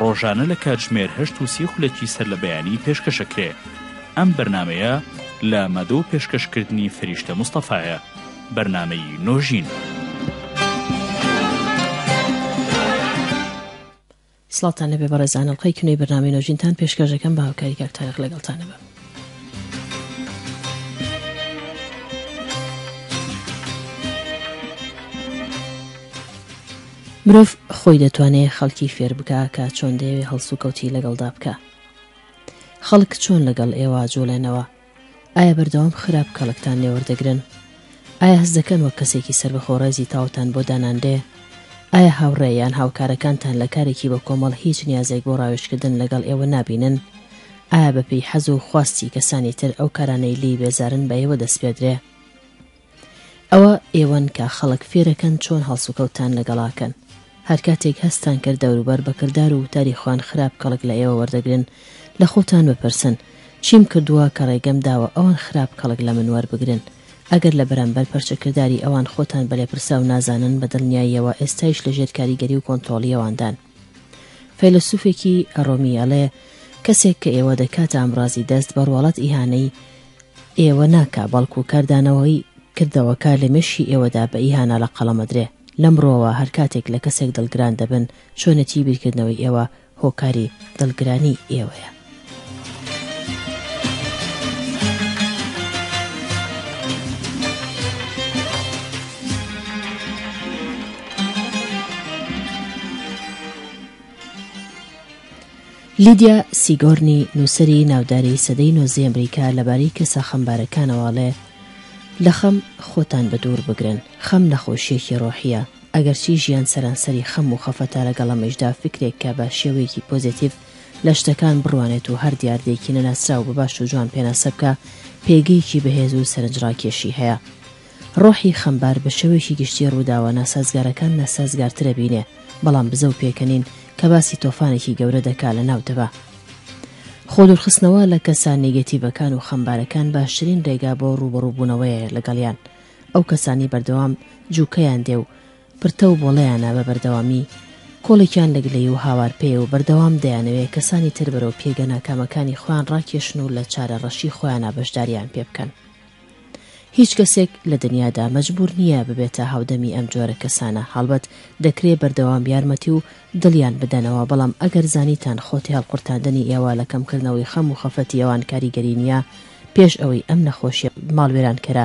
ڕۆژانە لە کاتژمێر هەشت و سی خولەکی سەر لە بەیانی پێشکەش ئەکرێ ئەم بەرنامەیە لە مەدۆ پێشکەش کردنی فریشتە مستەفایە بەرنامەی نۆژین. سڵاوتان لەبێ بەڕێزان ئەڵقەی کنەی بەرنامی نۆژینتان پێشکەژەکەم بە هاوکاری کاک تاریخ لەگەڵتانەوە مرۆڤ خۆی دەتوانێ خەڵکی فێر بکا کە چۆن دەیەوێ هەڵسوکەوتی لەگەڵدا بکا. خەڵک چۆن لەگەڵ ئێوە جوڵێنەوە؟ ئایا بەردەوام خراپ کەڵکتان لێوەردەگرن؟ ئایا هەست دەکەن وەک کەسێکی سەربەخۆ ڕێزی تاوتان بۆ دانانرێ؟ ئایا هاوڕێ یان هاوکارەکانتان لە کارێکی بە کۆمەڵ هیچ نیازێک بۆ ڕاوێژکردن لەگەڵ ئێوە نابینن؟ ئایا بەپێی حەز و خواستی کەسانی تر ئەو کارانەی لێی بێزارن بە ئێوە دەسپێردرێ؟ ئەوە ئێوەن کە خەڵک فێرەکەن چۆن هەڵسوکەوتتان لەگەڵاکەن. هەرکاتێک هەستتان کرد دەوروبەر بە کردار و وتاری خوان خراپ کەڵک لە ئێوە وەردەگرن، لە خۆتان بپرسن، چیم کردووە کە ڕێگەم داوە ئەوان خراپ کەڵک لە من وەربگرن؟ ئەگەر لە بەرامبەر پەرچەکرداری ئەوان خۆتان بە لێپرسراو نازانن بە دڵنیاییەوە ئێستایش لەژێر کاریگەری و کۆنترۆڵی ئەواندان. فەیلەسوفێکی ئەڕۆمی ئەڵێ، کەسێک کە ئێوە دەکاتە ئامڕازی دەست بەڕواڵەت ئیهانەی ئێوە ناکا، بەڵکو کاردانەوەی کردەوەکە لە مێشکی ئێوەدا بە ئیهانە لە قەڵەم ئەدرێ. لەمڕووەوە هەر کاتێک لە کەسێک دڵگران دەبن، چۆنێتیی بیرکردنەوەی ئێوە هۆکاری دڵگرانیی ئێوەیە. لیدیا سیگۆرنی نووسری ناوداری سەدەی نۆزی ئەمریکا لەبارەی کەسە خەمبارەکانەواڵێ لە خەم خۆتان بە دوور بگرن خەم نەخۆشیەکی ڕۆحیە ئەگەرچی ژیان سەرانسەری خەم و خەفەتا لەگەڵەمەشدا فکرێک کە بە شێوەیەکی پۆزیتیڤ لە شتەکان بڕوانێت و هەر دیاردەیەکی نەناسراو بە باش و جوان پێناسە بکا، پێگەیەکی بەهێز و سەرنجڕاکێشی هەیە. ڕۆحی خەمبار بە شێوەیەکی گشتی ڕووداوە ناسازگارەکان ناسازگارتر ئەبینێ، بەڵام بزە و پێکەنین کە باسی تۆفانێکی گەورە دەکا لەناو دەبا. خۆ دوورخستنەوە لە کەسە نێگەتیڤەکان و خەمبارەکان باشترین ڕێگا بۆ ڕووبەڕووبوونەوەیە لەگەڵیان. ئەو کەسانەی بەردەوام جووکەیان دێ و، پرتە و بۆڵەیانە بە بەردەوامی کۆڵێکیان لە گلەیی و هاوار پێیە و بەردەوام دەیانەوێ کەسانی تر بەرەو پێگە ناکامەکانی خۆیان ڕاکێشن و لە چارە ڕەشی خۆیانا بەشداریان پێ بکەن. هیچ کەسێک لە دنیادا مەجبوور نییە ببێتە هاودەمی ئەم جۆرە کەسانە، هەڵبەت دەکرێ بەردەوام یارمەتی و دڵیان بدەنەوە، بەڵام ئەگەر زانیتان خۆ تێهەڵقورتاندنی ئێوە لە کەمکردنەوەی خەم و خەفەتی ئەوان کاریگەری نییە پێش ئەوەی ئەم نەخۆشییە ماڵوێرانکەرە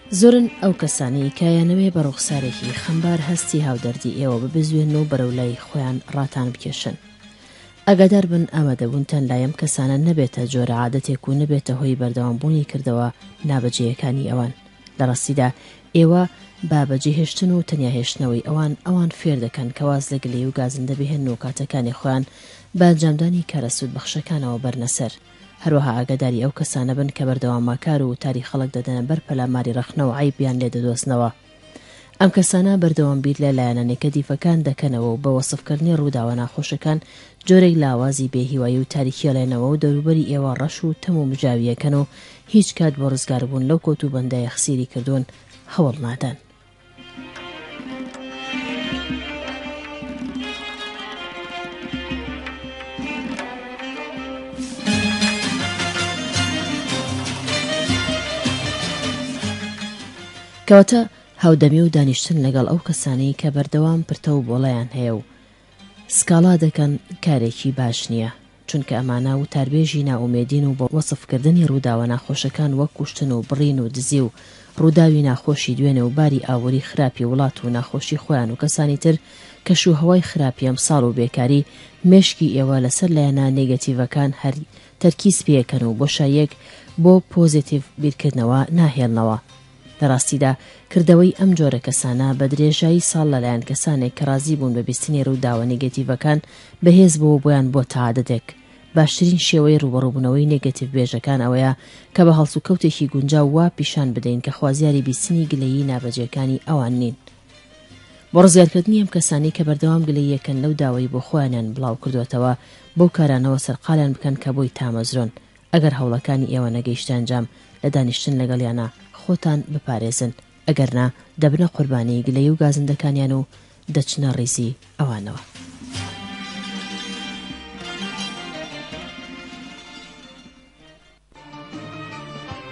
زۆرن ئەو کەسانەی کە یانەوێ بە ڕوخسارێکی خەمبار هەستی هاودەردی ئێوە ببزوێن و بەرەو لای خۆیان ڕاتان بکێشن. ئەگادار بن ئامادەبوونتان لای ئەم کەسانە نەبێتە جۆرە عادەتێک و نەبێتە هۆی بەردەوامبوونی کردەوە نابەجێیەکانی ئەوان. لە ڕاستیدا ئێوە با بەجێهێشتن و تەنیا هێشتنەوەی ئەوان ئەوان فێر دەکەن کە واز لە گلەیی و گازندە بهێنن و کاتەکانی خۆیان بە ئەنجامدانی کارە سوودبەخشەکانەوە بەرنە سەر هەروەها ئاگاداری ئەو کەسانە بن کە بەردەوام ماکار و وتاری خەڵک دەدەنە بەر پەلاماری ڕەخنە و عەیبیان لێ دەدۆزنەوە. ئەم کەسانە بەردەوام بیر لە لایەنە نێکەدیفەکان دەکەنەوە و بە وەسفکردنی ڕووداوە ناخۆشەکان جۆرێک لاوازی بێهیوایی و تاریکیەڵێنەوە و دەوروبەری ئێوە ڕەش و تەم و مژاویەکەن و هیچ کات بۆ ڕزگاربوون لەو کۆت و بەندە یەخسیری کردوون هەوڵ نادەن. کەواتە هاودەمی و دانیشتن لەگەڵ ئەو کەسانەی کە بەردەوام پرتە و بۆڵیان هەیە و سکاڵا دەکەن کارێکی باش نییە چونکە ئەمانە وتاربێژی نائومێدین و بە وەسف کردنی ڕووداوە ناخۆشەکان وەک کوشتن و بڕین و دزی و ڕووداوی ناخۆشی دوێنێ و باری ئابووری خراپی وڵات و ناخۆشی خۆیان و کەسانی تر کەش و هەوای خراپی ئەمساڵ و بێکاری مێشکی ئێوە لەسەر لایەنە نێگەتیڤەکان هەر تەرکیز پێکەن و بۆشاییەک بۆ پۆزێتیڤ بیرکردنەوە ناهێڵنەوە. لە ڕاستیدا کردەوەی ئەم جۆرە کەسانە بە درێژایی ساڵ لەلایەن کەسانێک کە ڕازی بوون بە بیستنی ڕووداوە نێگەتیڤەکان بەهێز بووەو بۆیان بووەتە عادەتێک. باشترین شێوەی ڕووبەڕووبوونەوەی نێگەتیڤبێژەکان ئەوەیە کە بە هەڵسوکەوتێکی گونجاو وا پیشان بدەین کە خوازیاری بیستنی گلەیی نابەجێکانی ئەوان نین. بۆ ڕزگارکردنی ئەم کەسانەی کە بەردەوام گلەییەکەن لەو داوەی بۆ خۆیانیان بڵاوکردووەتەوە بەو کارانەوە سەرقاڵیان بکەن کە بۆی تامەزرۆن، ئەگەر هەوڵەکانی ئێوە نەگەیشتە ئەنجام لە دانیشتن لەگەڵیانا خۆتان بپارێزن، ئەگەرنا دەبنە قوربانیی گلەیی و گازندەکانیان و دەچنە ڕیزی ئەوانەوە.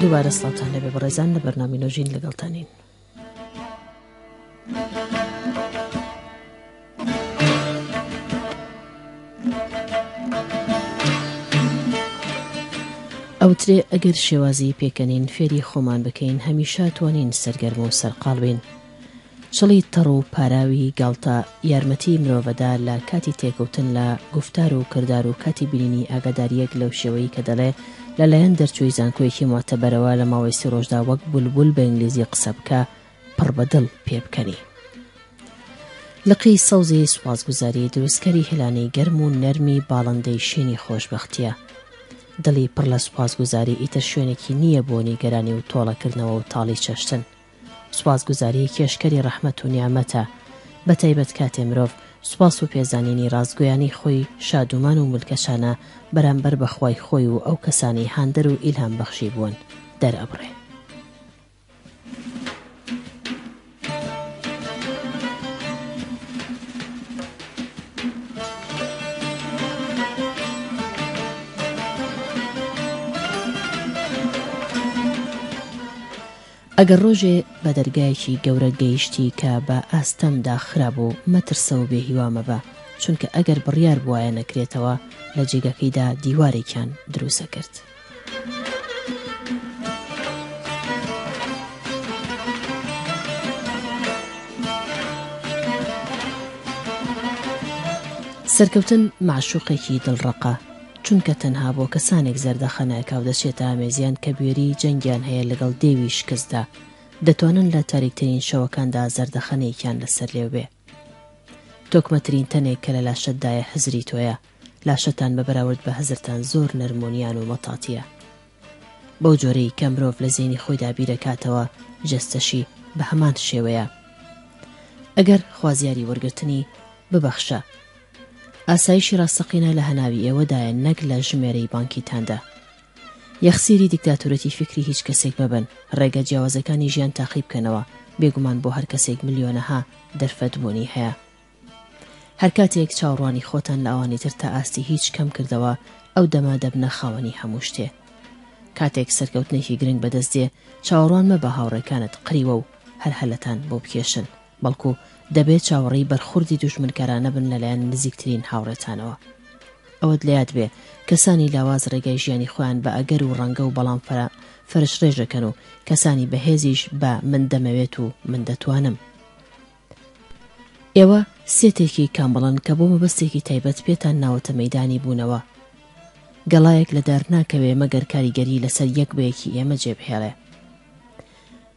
دووبارە سڵاوتان لەبێ بەڕێزان لە بەرنامی نۆژین لەگەڵتانین. ئەوترێ ئەگەر شێوازی پێکەنین فێری خۆمان بکەین هەمیشە توانین سەرگەرم و سەرقال بین چڵی تەڕ و پاراوی گاڵتە یارمەتیی مرۆڤەدا لە کاتی تێکەوتن لە گوفتار و کردار و کاتی بینینی ئاگادارییەک لەو شێوەی کە دەڵێ لە لایەن دەرچووی زانکۆیەکی موعتەبەرەوە لە ماوەی سی ڕۆژدا وەک بولبول بە ئینگلیزی قسە بکە پڕ بە دڵ پێ بکەنی. لقی سەوزی سوپاسگوزاری دروستکەری هێلانەی گەرم و نەرمی باڵندەی شینی خۆشبەختییە. دڵی پڕ لە سوپاسگوزاری ئیتر شوێنێکی نییە بۆ نیگەرانی و تۆڵەکردنەوە و تاڵی چەشتن. سوپاسگوزاری کێشکەری ڕەحمەت و نیعمەتە، بەتایبەت کاتێ مرۆڤ سوپاس و پێزانینی ڕاستگۆیانەی خۆی شادومان و ملکەچانە بەرامبەر بە خوای خۆی و ئەو کەسانەی هاندەر و ئیلهامبەخشی بوون دەرئەبڕێ. ئەگەر ڕۆژێ بە دەرگایەکی گەورە گەیشتی کە بە ئاستەم داخرابوو مەترسە و بێ هیوا مەبە چونکە ئەگەر بڕیار بوایە نەکرێتەوە لە جێگەکەیدا دیوارێکیان دروست ئەکرد. سەرکەوتن مەعشوقێکی دڵ ڕەقە. چونکە تەنها بۆ کەسانێک زەردەخەنە ئەکاو دەچێتە ئامێزیان کە بوێری جەنگیان هەیە لەگەڵ دێوی شکستدا دەتوانن لە تاریکترین شەوەکاندا زەردەخەنەیەکیان لەسەر لێو بێ تۆکمەترین تەنێک کە لە لاشەتدایە هزری تۆیە لاشەتان بە بەراورد بە هزرتان زۆر نەرم و نیان و مەتاتیە بەو جۆرەی کە مرۆڤ لە زێنی خۆیدا بیرەکاتەوە جەستەشی بە هەمان شێوەیە ئەگەر خوازیاری وەرگرتنی ببەخشە ئاسایشی ڕاستەقینە لە هەناوی ئێوەدایە نەک لە ژمێرەی بانکیتاندا. یەخسیری دیکتاتورەتی فیکری هیچ کەسێک مەبەن، ڕێگە جیاوازەکانی ژیان تاقی بکەنەوە، بێگومان بۆ هەر کەسێک ملیۆنەها دەرفەت بوونی هەیە. هەر کاتێک چاوڕوانی خۆتان لە ئەوانی تر تا ئاستی هیچ کەم کردەوە، ئەو دەمە دەبنە خاوەنی هەموو شتێ. کاتێک سەرکەوتنێکی گرنگ بەدەست دێ، چاوەڕوان مەبە هاوڕێکانت قریوە و هەر هەلەتان بۆ بکێشن. بەڵکو دەبێ چاوەڕێی بەرخوردی دوژمنکارانە بن لەلایەن نزیکترین هاوڕێتانەوە. ئەوەت لە یاد بێ کەسانی لاواز ڕێگای ژیانی خۆیان بە ئەگەر و ڕەنگە و بەڵام فرە فرش ڕێژ دەکەن و کەسانی بەهێزیش بە من دەمەوێت و من دەتوانم. ئێوە سێتێکی کامڵن کە بۆ مەبەستێکی تایبەت پێتان ناوەتە مەیدانی بوونەوە. گەڵایەک لە دار ناکەوێ مەگەر کاریگەری لەسەر یەک بە یەکی ئێمە جێ بهێڵێ.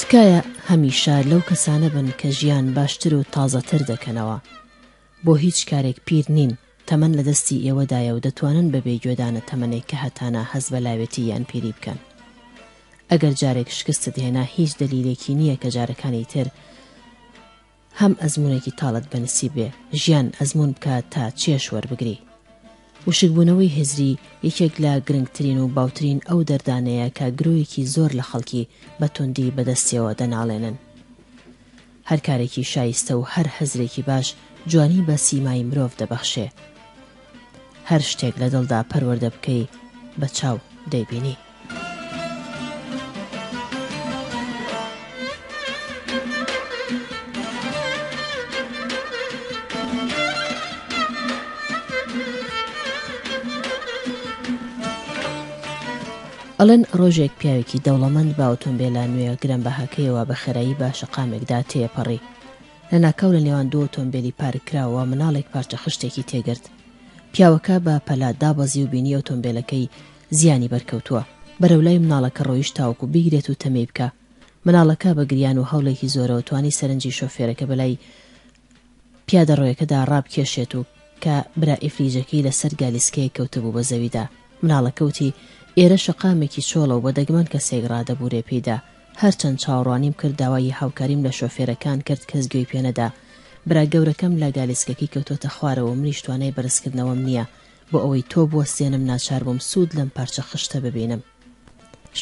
تکایە هەمیشە لەو کەسانە بن کە ژیان باشتر و تازەتر دەکەنەوە بۆ هیچ کارێک پیر نین تەمەن لە دەستی ئێوەدایە و دەتوانن بەبێ گوێدانە تەمەنێک کە هەتانە هەست بە لاوێتی یان پیری بکەن ئەگەر جارێک شکستت هێنا هیچ دەلیلێکی نییە کە جارەکانی تر هەم ئەزموونێکی تاڵت بە نسیب بێ ژیان ئەزموون بکە تا چێژ وەربگری. وشکبوونەوەی هزری یەکێک لە گرنگترین و باوترین ئەو دەردانەیە کە گرۆیەکی زۆر لە خەڵکی بە توندی بەدەستیەوە دەناڵێنن. هەر کارێکی شایستە و هەر هزرێکی باش جوانی بە سیمای مرۆڤ دەبەخشێ. هەر شتێک لە دڵدا پەروەردە بکەی بە چاو دەیبینی. ئەڵێن ڕۆژێک پیاوێکی دەوڵەمەند بە ئۆتۆمبێلە نوێ گرانبەهاکەیەوە بە خێرایی بە شەقامێکدا تێپەڕی، لەناکاو لە نێوان دوو ئۆتۆمبێلی پارککراوەوە مناڵێک پارچە خشتێکی تێگرت. پیاوەکە بە پەلە دابەزی و بینی ئۆتۆمبێلەکەی زیانی بەرکەوتووە. بەرەو لای مناڵەکە ڕۆیشت تاوەکو بیگرێت و تەمێی بکا. مناڵەکە بە گریان و هەوڵێکی زۆرەوە توانی سەرنجی شۆفێرەکە بەلای پیادەڕۆیەکەدا ڕابکێشێت و کە برا ئیفلیجەکەی لەسەر گالیسکەیەک کەوتبوو بە زەویدا. مناڵەکە وتی، ئێرە شەقامێکی چۆڵە و بە دەگمەن کەسێک ڕادەبوورێ پێیدا. هەرچەند چاوەڕوانیم کرد داوا ی هاوکاریم لە شۆفێرەکان کرد کەس گوێی پێ نەدا برا گەورەکەم لە گالیسکەکەی کەوتۆتە خوارەوەو منیش توانای بەرزکردنەوەم نیە بۆ ئەوەی تۆ بوەستێنم ناچار بووم سود لەم پارچە خشتە ببینم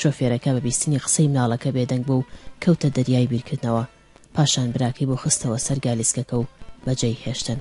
شۆفێرەکە بە بیستنی قسەی مناڵەکە بێدەنگ بوو کەوتە دەریای بیرکردنەوە پاشان براکەی بۆ خستەوە سەر گالیسکەکەو بەجێی هێشتن.